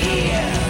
here.